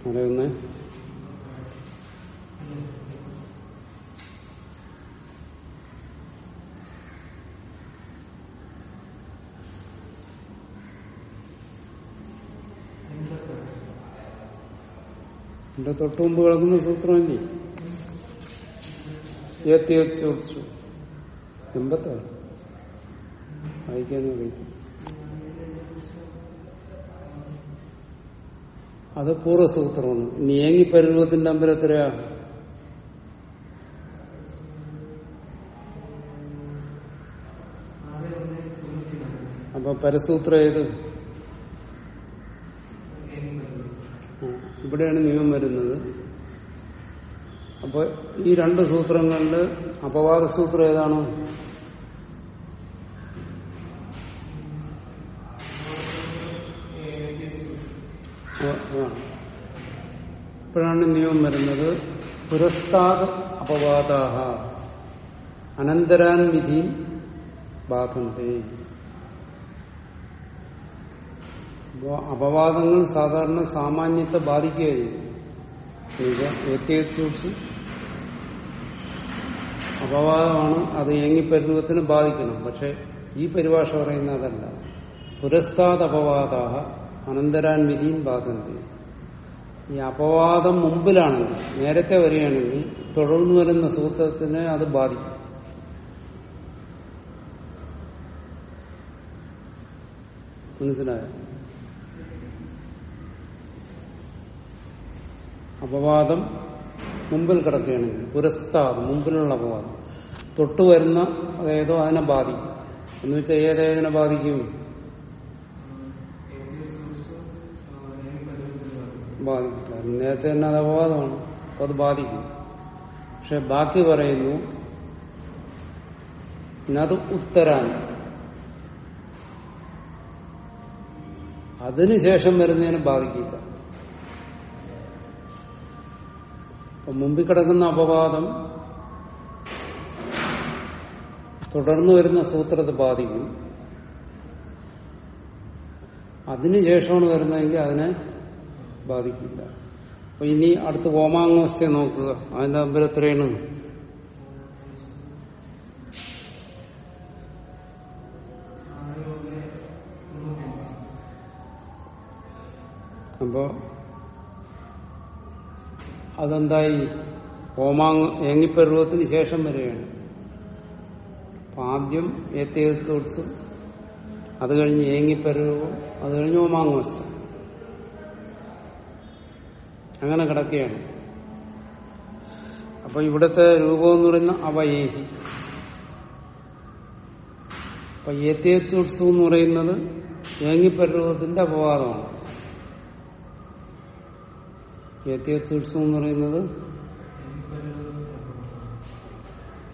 അറിയുന്നേ എന്റെ തൊട്ട് മുമ്പ് കിടക്കുന്ന സൂത്രമല്ലേ ചോദിച്ചു എൺപത്താണ് വായിക്കാനും അറിയിക്കും അത് പൂർവസൂത്രമാണ്. ഇനി ഏങ്ങി പരുവത്തിന്റെ എത്രയാ? അപ്പൊ പരസൂത്രം ഏത് ആ, ഇവിടെയാണ് നിയമം വരുന്നത്. അപ്പൊ ഈ രണ്ട് സൂത്രങ്ങളിൽ അപവാദ സൂത്രം ഏതാണ്? ഇപ്പോഴാണ് നിയമം വരുന്നത്. പുരസ്താദ് അപവാദാഹ. അനന്തരാൻ വിധി ബാധന്തേ അപ്പോ അപവാദങ്ങൾ സാധാരണ സാമാന്യത്തെ ബാധിക്കുകയായിരുന്നു സൂക്ഷിച്ച് അപവാദമാണ് അത് ഏങ്ങിപ്പരുവത്തിന് ബാധിക്കണം. പക്ഷെ ഈ പരിഭാഷ പറയുന്ന അതല്ല. പുരസ്താദ് അപവാദ അനന്തരാൻ വിധിയും ബാധന്തി. ഈ അപവാദം മുമ്പിലാണെങ്കിൽ നേരത്തെ വരികയാണെങ്കിൽ തുടർന്നു വരുന്ന സൂത്രത്തിനെ അത് ബാധിക്കും. മനസ്സിലായോ? അപവാദം മുമ്പിൽ കിടക്കുകയാണെങ്കിൽ പുരസ്താദ് മുമ്പിലുള്ള അപവാദം. തൊട്ടു വരുന്ന അതേതോ അതിനെ ബാധിക്കും. എന്ന് വെച്ചാൽ ഏതേതിനെ ബാധിക്കും? ബാധിക്കും നേരത്തെ തന്നെ അത് അപവാദമാണ്. അപ്പൊ അത് ബാധിക്കും. പക്ഷെ ബാക്കി പറയുന്നു അത് ഉത്തരാൻ അതിനുശേഷം വരുന്നതിനെ ബാധിക്കില്ല. അപ്പൊ മുമ്പിൽ കിടക്കുന്ന അപവാദം തുടർന്ന് വരുന്ന സൂത്രത്തെ ബാധിക്കും. അതിനുശേഷമാണ് വരുന്നതെങ്കിൽ അതിനെ ബാധിക്കില്ല. അപ്പൊ ഇനി അടുത്ത് ഓമാങ്ങോസ്യ നോക്കുക. അതിന്റെ അമ്പരം എത്രയാണ്? അപ്പോ അതെന്തായി? ഓമാങ് ഏങ്ങിപ്പരുവത്തിന് ശേഷം വരികയാണ് ആദ്യം ഏത്തേത്തോട്സും അത് കഴിഞ്ഞ് ഏങ്ങിപ്പരൂപം അത് കഴിഞ്ഞ് ഓമാങ്ങോസ്യം അങ്ങനെ കിടക്കുകയാണ്. അപ്പൊ ഇവിടുത്തെ എന്ന് പറയുന്ന അവയേഹി. അപ്പൊ ഏത്യച്ചുത്സു എന്ന് പറയുന്നത് ഏങ്ങിപ്പരുവത്തിന്റെ അപവാദമാണ്. ഏത്യച്ചുത്സു എന്ന് പറയുന്നത്?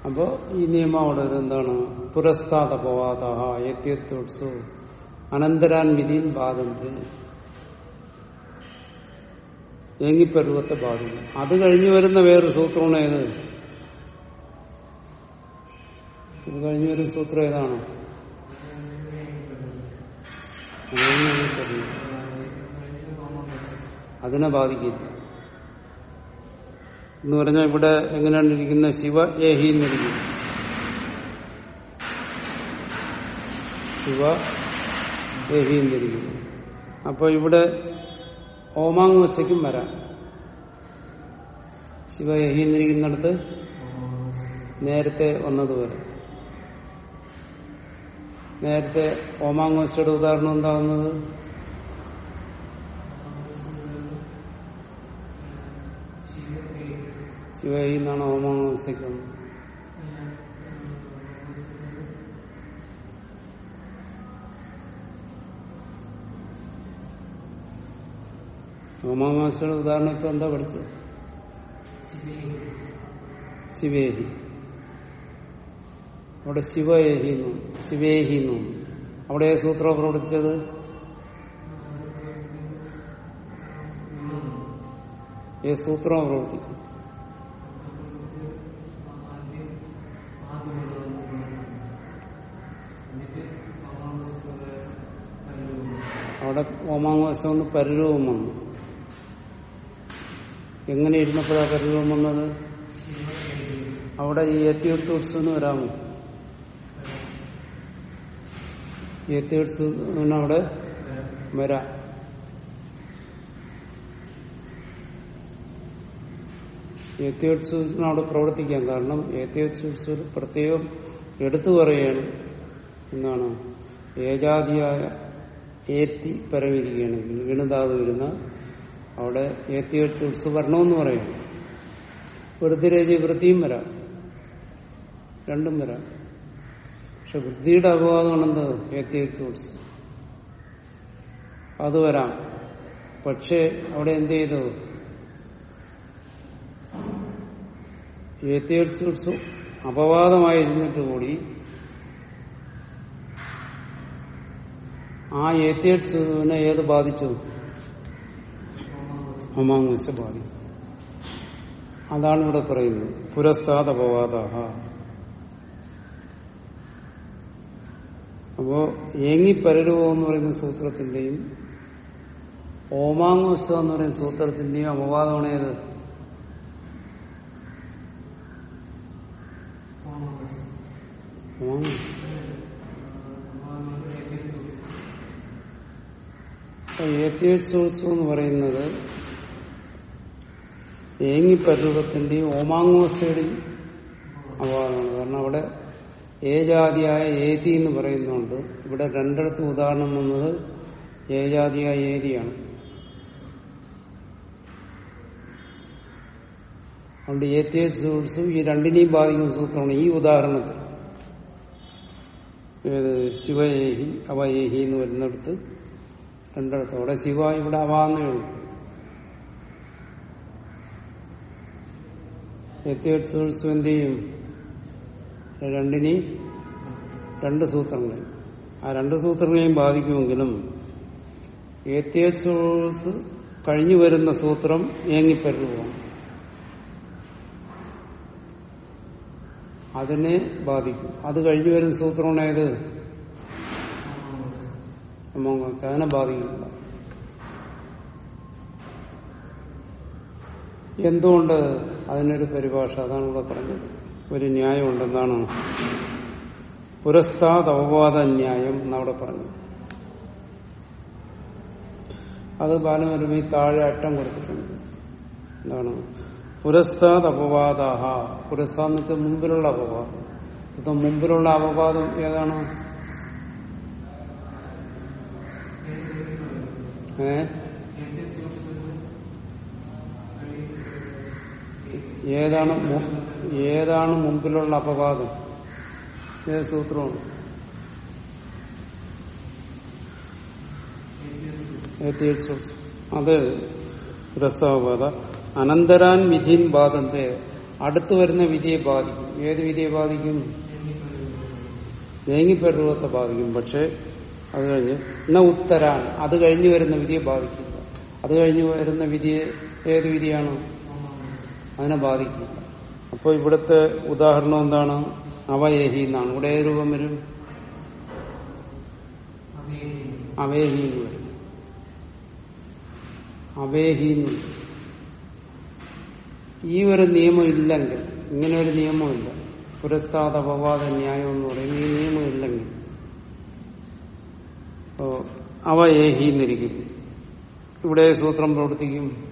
അപ്പോ ഈ നിയമം അവിടെ എന്താണ് പുരസ്താദ അപവാദ ഏത്യത്തുത്സു അനന്തരാൻ വിധിയും ബാധന്തി. ഏങ്ങിപ്പരുവത്തെ ബാധിക്കും. അത് കഴിഞ്ഞു വരുന്ന വേറൊരു സൂത്രമാണ് ഏത്? ഇത് കഴിഞ്ഞു വരുന്ന സൂത്രം ഏതാണ്? അതിനെ ബാധിക്കില്ല. എന്ന് പറഞ്ഞാൽ ഇവിടെ എങ്ങനെയാണ് ഇരിക്കുന്നത് ശിവ ഏഹി എന്നിരിക്കുന്നു ശിവ ഏഹി എന്നിരിക്കുന്നു അപ്പൊ ഇവിടെ ഓമാങ് വച്ചയ്ക്കും വരാം. ശിവ ഏഹി എന്നിരിക്കുന്നിടത്ത് നേരത്തെ വന്നതുവരെ നേരത്തെ ഓമാങ്ങോസ്റ്റയുടെ ഉദാഹരണം എന്താകുന്നത് ശിവയിൽ നിന്നാണ് ഓമാവസ്യക്ക് വന്നത് ഓമാവാസിയുടെ ഉദാഹരണം ഇപ്പൊ എന്താ പഠിച്ചത്? ശിവേഹി അവിടെ ശിവയേഹി എന്നും ശിവേഹി എന്നും അവിടെ സൂത്രം പ്രവർത്തിച്ചത്? ഏ സൂത്രം പ്രവർത്തിച്ചത് ഓമാങ്ങോശം ഒന്ന് പരിരൂപം വന്നു. എങ്ങനെ ഇരുന്നപ്പോഴാ പരിരൂപം വന്നത്? അവിടെ ഈ എത്തിയൊട്ടുത്സവന് വരാമോ? എത്തിയൊട്സിന് അവിടെ വരാം. ഏത്യോത്സവത്തിന് പ്രവർത്തിക്കാം. കാരണം ഏത്യോത്സവം പ്രത്യേകം എടുത്തു പറയുകയാണ് എന്നാണ്. ഏജാതിയായ ഏത്തി പരവിരിക്കുകയാണെങ്കിൽ വീണുതാതു വരുന്ന അവിടെ ഏത്യോത്സവം വരണമെന്ന് പറയും. വൃത്തിരേജി വൃത്തിയും വരാം. രണ്ടും വരാം. പക്ഷെ വൃത്തിയുടെ അപവാദമാണെന്ത്? ഏത്യോത്സവം അത് വരാം. പക്ഷേ അവിടെ എന്ത് ചെയ്തു? ഏത്യോത്സവം അപവാദമായിരുന്നിട്ട് കൂടി ആ ഏത്യോത്സവനെ ഏത് ബാധിച്ചു? അമാങ്ങസ് ബാധിച്ചു അതാണ് ഇവിടെ പറയുന്നത്. പുരസ്താദ അപവാദ അപ്പോ ഏങ്ങിപ്പരരുവോ എന്ന് പറയുന്ന സൂത്രത്തിന്റെയും ഓമാങ്ങോത്സവം എന്ന് പറയുന്ന സൂത്രത്തിന്റെയും അപവാദമാണ് ഏത്? ഏത്യോത്സവം എന്ന് പറയുന്നത് ഏങ്ങിപ്പരൂപത്തിന്റെയും ഓമാങ്ങോസയുടെയും അപവാദമാണ്. കാരണം അവിടെ ഏജാതിയായ ഏതി എന്ന് പറയുന്നുണ്ട് ഇവിടെ രണ്ടിടത്തും ഉദാഹരണം വന്നത് ഏജാതിയായ ഏതിയാണ്. അതുകൊണ്ട് ഏത്യോത്സവം ഈ രണ്ടിനെയും ബാധിക്കുന്ന സൂത്രമാണ് ഈ ഉദാഹരണത്തിൽ. ഏത് ശിവയേഹി അവയേഹി എന്ന് വരുന്നിടത്ത് രണ്ടിടത്ത് അവിടെ ശിവ ഇവിടെ അവാന്നേ ഉള്ളൂ. എത്തിയോത്സവം എന്ത് ചെയ്യും? രണ്ടിനെയും രണ്ട് സൂത്രങ്ങളെയും. ആ രണ്ട് സൂത്രങ്ങളെയും ബാധിക്കുമെങ്കിലും ഏത്യസോഴ്സ് കഴിഞ്ഞു വരുന്ന സൂത്രം ഏങ്ങിപ്പരുവാണ് അതിനെ ബാധിക്കും. അത് കഴിഞ്ഞു വരുന്ന സൂത്രമാണ് അമോങ്ങോച്ച് അതിനെ ബാധിക്കില്ല എന്തുകൊണ്ട് അതിനൊരു പരിഭാഷ? അതാണ് ഇവിടെ പറഞ്ഞത്. ഒരു ന്യായം ഉണ്ടെന്നാണ് പുരസ്താത് അവവാദ ന്യായം എന്നവിടെ പറഞ്ഞു അത് ബാലമരമി താഴെ അറ്റം കൊടുത്തിട്ടുണ്ട്. എന്താണ്? പുരസ്താത് അപവാദാഹ പുരസ്താന്ന് വെച്ചാൽ മുമ്പിലുള്ള അപവാദം ഇപ്പം മുമ്പിലുള്ള അപവാദം ഏതാണ്? ഏതാണ് ഏതാണ് മുമ്പിലുള്ള അപവാദം? ഏത് സൂത്രമാണ്. അത് പ്രസ്താവത അനന്തരാൻ വിധിൻ ബാധത്തെ അടുത്തു വരുന്ന വിധിയെ ബാധിക്കും. ഏത് വിധിയെ ബാധിക്കും? തേങ്ങിപ്പരുവത്തെ ബാധിക്കും. പക്ഷെ അത് കഴിഞ്ഞ് ന ഉത്തരാണ്. അത് കഴിഞ്ഞു വരുന്ന വിധിയെ ബാധിക്കില്ല. അത് കഴിഞ്ഞു വരുന്ന വിധിയെ ഏത് വിധിയാണ്? അതിനെ ബാധിക്കില്ല. അപ്പോൾ ഇവിടുത്തെ ഉദാഹരണം എന്താണ്? അവയേഹി എന്നാണ്. ഇവിടെ ഏത് രൂപം വരും? അവേഹി എന്ന് വരും. അവേഹി ഈ ഒരു നിയമം ഇല്ലെങ്കിൽ ഇങ്ങനെ ഒരു നിയമമില്ല പുരസ്താദ അപവാദ ന്യായം എന്ന് പറയുന്ന ഈ നിയമം ഇല്ലെങ്കിൽ അവ ഏഹീന്നിരിക്കും. ഇവിടെ സൂത്രം പ്രവർത്തിക്കും.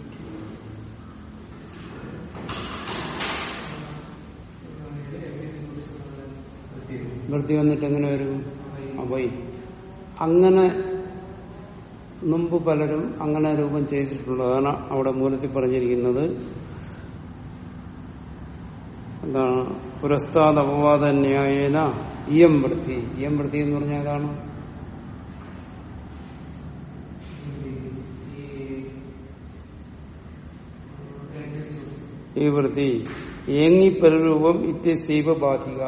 വൃത്തി വന്നിട്ട് എങ്ങനെ വരും? അവൈ. അങ്ങനെ മുമ്പ് പലരും അങ്ങനെ രൂപം ചെയ്തിട്ടുള്ളതാണ് അവിടെ മൂലത്തിൽ പറഞ്ഞിരിക്കുന്നത്. എന്താണ്? പുരസ്താദ് അപവാദ ന്യായേന ഇയം വൃത്തി. ഇയം വൃത്തി എന്ന് പറഞ്ഞാൽ ഏതാണ് ഈ വൃത്തി ഏങ്ങിപ്പരൂപം ഇത്യസീവ ബാധിക.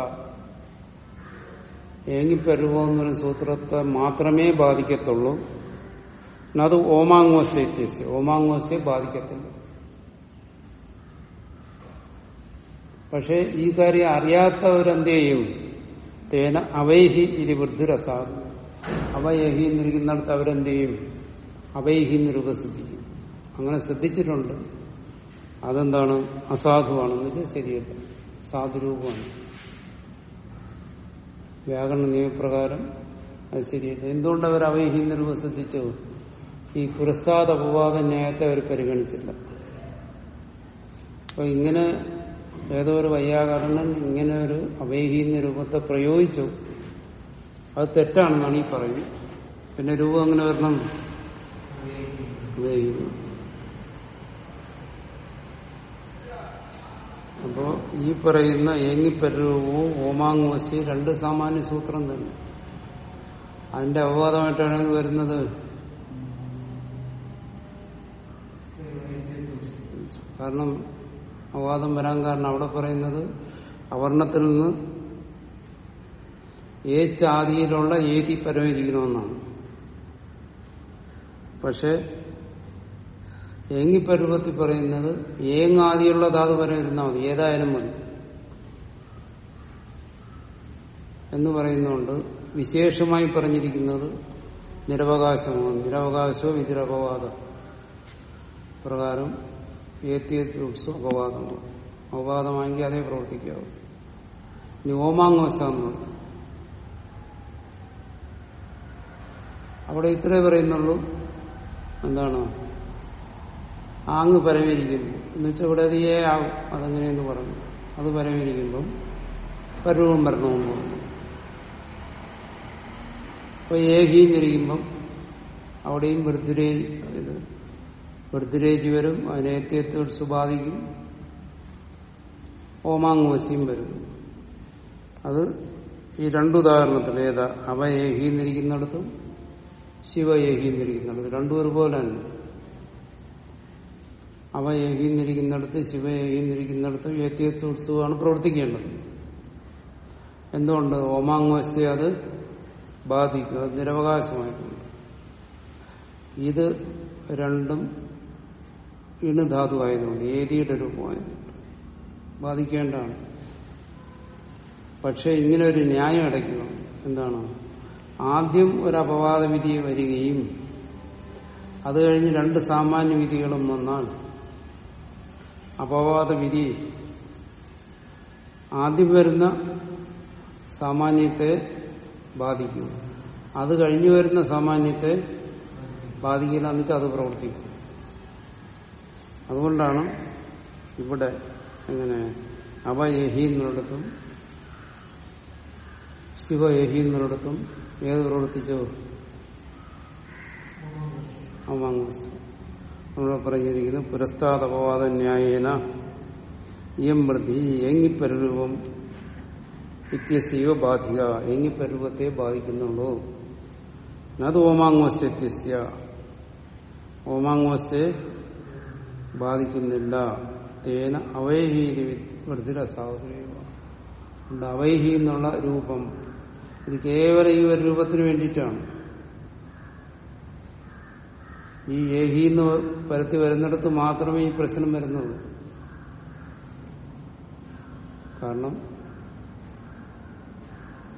ഏങ്ങിപ്പരൂപം എന്ന് പറയുന്ന സൂത്രത്തെ മാത്രമേ ബാധിക്കത്തുള്ളൂ. അത് ഓമാങ്ങോസ്യ ഇത്യസ്യ ഓമാങ്ങോസ്യെ ബാധിക്കത്തില്ല. പക്ഷെ ഈ കാര്യം അറിയാത്തവരെന്ത് ചെയ്യും? തേന അവൈഹി ഇത് വൃദ്ധിരസാദ്. അവയഹി എന്നിരിക്കുന്നിടത്ത് അവരെന്ത് ചെയ്യും? അവൈഹി എന്ന് രൂപസിദ്ധിക്കും അങ്ങനെ ശ്രദ്ധിച്ചിട്ടുണ്ട് അതെന്താണ്? അസാധുവാണെന്ന് വെച്ചാൽ ശരിയല്ല. സാധുരൂപമാണ്. വ്യാകരണ നിയമപ്രകാരം അത് ശരിയല്ല. എന്തുകൊണ്ട് അവർ അവൈഹി നിർവസിച്ചു ഈ പുരസ്താദ അപവാദ ന്യായത്തെ അവർ പരിഗണിച്ചില്ല. അപ്പൊ ഇങ്ങനെ ഏതോ ഒരു വയ്യാകരണൻ ഇങ്ങനെ ഒരു അവൈഹീന രൂപത്തെ പ്രയോഗിച്ചു. അത് തെറ്റാണെന്നാണ് ഈ പറയുന്നത്. പിന്നെ രൂപം എങ്ങനെ വരണം? അവൈഹീന്യം. അപ്പോ ഈ പറയുന്ന ഏങ്ങിപ്പരൂപവും ഓമാങ്ങോസി രണ്ട് സാമാന്യ സൂത്രം തന്നെ. അതിന്റെ അപവാദമായിട്ടാണ് വരുന്നത്. കാരണം അപവാദം വരാൻ കാരണം അവിടെ പറയുന്നത് അവർണത്തിൽ നിന്ന് ഏ ചാതിയിലുള്ള ഏതി പരമിരിക്കണമെന്നാണ് പക്ഷെ ഏങ്ങിപ്പരുവത്തിൽ പറയുന്നത് ഏങ്ങാദിയുള്ള ധാതു വരെ ഇരുന്നാൽ മതി ഏതായാലും മതി. എന്ന് പറയുന്നുണ്ട്. വിശേഷമായി പറഞ്ഞിരിക്കുന്നത് നിരവകാശമാണ്. നിരവകാശവും ഇതിരപവാദം പ്രകാരം ഏത്യത്വം അപവാദമാണ്. അപവാദമാണെങ്കിൽ അതേ പ്രവർത്തിക്കാവൂ. ഇനി ഓമാങ്ങോശാന്നുണ്ട് അവിടെ ഇത്രേ പറയുന്നുള്ളൂ. എന്താണ്? ആങ് പരമിരിക്കും. എന്ന് വെച്ചാൽ ഇവിടെ അത് ഏ ആകും അതെങ്ങനെയെന്ന് പറഞ്ഞു. അത് പരമിരിക്കുമ്പം പരവും ഭരണവും പറഞ്ഞു അപ്പൊ ഏകീന്നിരിക്കുമ്പം അവിടെയും വൃദ്ധിരേ ഇത് വൃദ്ധിരേജി വരും അതിനേത്യത്തിൽ സുബാധിക്കും. ഓമാങ്ങോസിയും വരും. അത് ഈ രണ്ടുദാഹരണത്തിൽ ഏതാ? അവ ഏകീന്നിരിക്കുന്നിടത്തും ശിവ ഏകീന്നിരിക്കുന്നിടത്തും. രണ്ടും ഒരുപോലെ തന്നെ. അവ ഏകീന്നിരിക്കുന്നിടത്ത് ശിവ ഏകീന്നിരിക്കുന്നിടത്ത് ഏത്യത്വ ഉത്സവമാണ് പ്രവർത്തിക്കേണ്ടത്. എന്തുകൊണ്ട് ഓമാങ്ങോസ്യ അത് ബാധിക്കും അത് നിരവകാശമായിട്ടുണ്ട്. ഇത് രണ്ടും ഇണുധാതു ആയതുകൊണ്ട് ഏതിയുടെ രൂപമായതുകൊണ്ട് ബാധിക്കേണ്ടതാണ്. പക്ഷെ ഇങ്ങനെ ഒരു ന്യായം അടയ്ക്കുക എന്താണ്? ആദ്യം ഒരു അപവാദ വിധി വരികയും അത് കഴിഞ്ഞ് രണ്ട് സാമാന്യ വിധികളും വന്നാൽ അപവാദ വിധി ആദ്യം വരുന്ന സാമാന്യത്തെ ബാധിക്കും. അത് കഴിഞ്ഞു വരുന്ന സാമാന്യത്തെ ബാധിക്കില്ല എന്ന് വെച്ചാൽ അത് പ്രവർത്തിക്കും. അതുകൊണ്ടാണ് ഇവിടെ എങ്ങനെ അപയഹി എന്നിടത്തും ശിവയഹി എന്നിടത്തും ഏത് പ്രവർത്തിച്ചോ? അമാങ്ങോസ് നമ്മൾ പറഞ്ഞിരിക്കുന്നത് പുരസ്താദപവാദ ന്യായേന ഇയം വൃദ്ധി ഏങ്ങിപ്പരൂപം വ്യത്യസ്തയോ ബാധിക ഏങ്ങിപ്പരൂപത്തെ ബാധിക്കുന്നുള്ളൂ. അത് ഓമാങ്ങോസ് വ്യത്യസ്ത ഓമാങ്ങോസ് ബാധിക്കുന്നില്ല. തേന അവൈഹീതി വൃദ്ധിരസാവുകയുമാണ് അവൈഹി എന്നുള്ള രൂപം. ഇത് കേവലം ഈ ഒരു രൂപത്തിന് വേണ്ടിയിട്ടാണ്. ഈ ഏഹി എന്ന് പരത്തി വരുന്നിടത്ത് മാത്രമേ ഈ പ്രശ്നം വരുന്നുള്ളൂ. കാരണം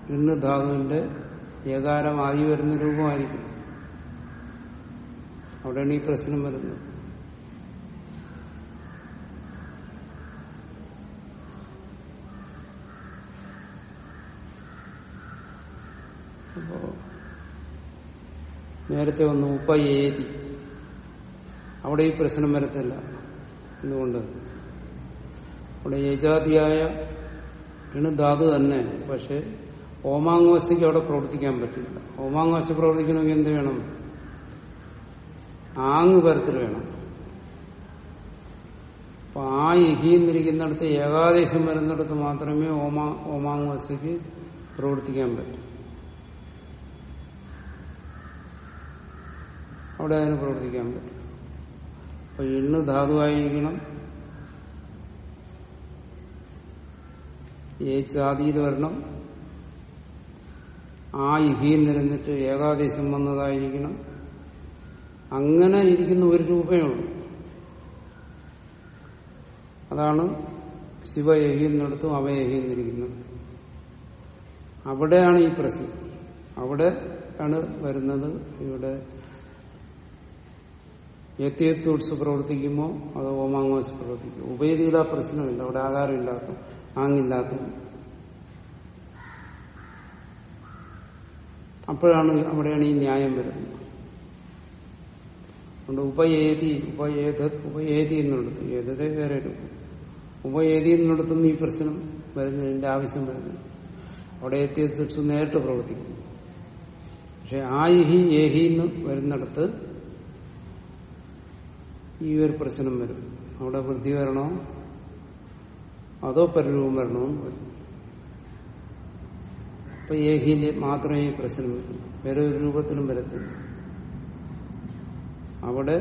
ഇന്ന് ധാതുവിന്റെ ഏകാരം ആയി വരുന്ന രൂപമായിരിക്കും. അവിടെയാണ് ഈ പ്രശ്നം വരുന്നത്. അപ്പോ നേരത്തെ വന്നു ഉപ്പയേതി അവിടെ ഈ പ്രശ്നം വരത്തില്ല. എന്തുകൊണ്ട്? അവിടെ ഏജാതിയായ ഇണുധാതു തന്നെ പക്ഷെ ഓമാങ്ങോശയ്ക്ക് അവിടെ പ്രവർത്തിക്കാൻ പറ്റില്ല. ഓമാങ്ങോശ പ്രവർത്തിക്കണമെങ്കിൽ എന്ത് വേണം? ആങ് പരത്തിൽ വേണം. അപ്പൊ ആ ഇഹിന്നിരിക്കുന്നിടത്ത് ഏകാദേശം വരുന്നിടത്ത് മാത്രമേ ഓമാ ഓമാങ്ങോശയ്ക്ക് പ്രവർത്തിക്കാൻ പറ്റൂ. അവിടെ അതിന് പ്രവർത്തിക്കാൻ പറ്റും. അപ്പൊ എണ്ണ് ധാതുവായിരിക്കണം. ചാതിയിൽ വരണം ആ ഇഹിയിൽ നിരന്നിട്ട് ഏകാദേശം വന്നതായിരിക്കണം. അങ്ങനെ ഇരിക്കുന്ന ഒരു രൂപയേ ഉള്ളൂ. അതാണ് ശിവയഹിന്നിടത്തും അവയഹിന്നിരിക്കുന്നിടത്തും അവിടെയാണ് ഈ പ്രശ്നം. അവിടെ ആണ് വരുന്നത് ഇവിടെ എത്തിയത്തൂട്സ് പ്രവർത്തിക്കുമോ അതോ ഓമാങ്ങോസ് പ്രവർത്തിക്കുമോ ഉപേദിയില പ്രശ്നമില്ല അവിടെ ആകാരമില്ലാത്ത ആങ്ങില്ലാത്ത അപ്പോഴാണ് അവിടെയാണ് ഈ ന്യായം വരുന്നത്. അതുകൊണ്ട് ഉപയേതി ഉപയേത ഉപയേതി എന്നിടത്ത് ഏതത് വേറെ ഉപയേതി എന്നിടത്തുനിന്ന് ഈ പ്രശ്നം വരുന്നതിന്റെ ആവശ്യം വരുന്നത് അവിടെ എത്തിയത്തൂട്സ് നേരിട്ട് പ്രവർത്തിക്കും പക്ഷെ ആ ഇഹി ഏഹി എന്ന് വരുന്നിടത്ത് ഈ ഒരു പ്രശ്നം വരും. അവിടെ വൃദ്ധി വരണോ? അതോ പരിരൂപം വരണോ? വരും അപ്പൊ ഏഹിയിൽ മാത്രമേ പ്രശ്നം വരും. വേറെ ഒരു രൂപത്തിലും വരത്തില്ല. അവിടെ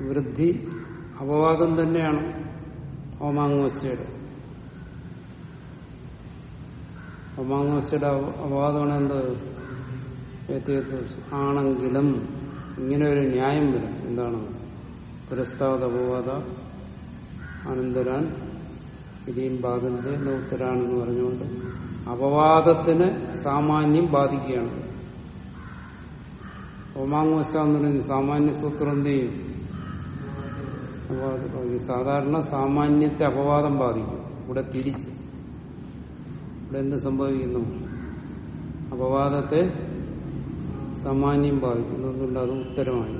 വൃദ്ധി അപവാദം തന്നെയാണ് ഓമാങ്ങോച്ചയുടെ ഓമാങ്ങോച്ചയുടെ അപവാദമാണ് എന്ത് ആണെങ്കിലും ഇങ്ങനെ ഒരു ന്യായം വരും. എന്താണ്? പുരസ്താവത അപവാദ അനന്തരാൻ ഇനിയും ബാധന്റെ ഉത്തരാണെന്ന് പറഞ്ഞുകൊണ്ട് അപവാദത്തിന് സാമാന്യം ബാധിക്കുകയാണ്. ഓമാങ്ങോശ എന്ന് പറയുന്ന സാമാന്യ സൂത്രം എന്ത് ചെയ്യും? സാധാരണ സാമാന്യത്തെ അപവാദം ബാധിക്കും. ഇവിടെ തിരിച്ച്. ഇവിടെ എന്ത് സംഭവിക്കുന്നു? അപവാദത്തെ സാമാന്യം ബാധിക്കുന്നു അതുകൊണ്ട് അത് ഉത്തരമായി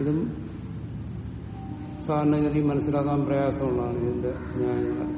ഇതും സാധാരണഗതി മനസ്സിലാക്കാൻ പ്രയാസമുള്ളതാണ് ഇതിന്റെ ന്യായങ്ങൾ.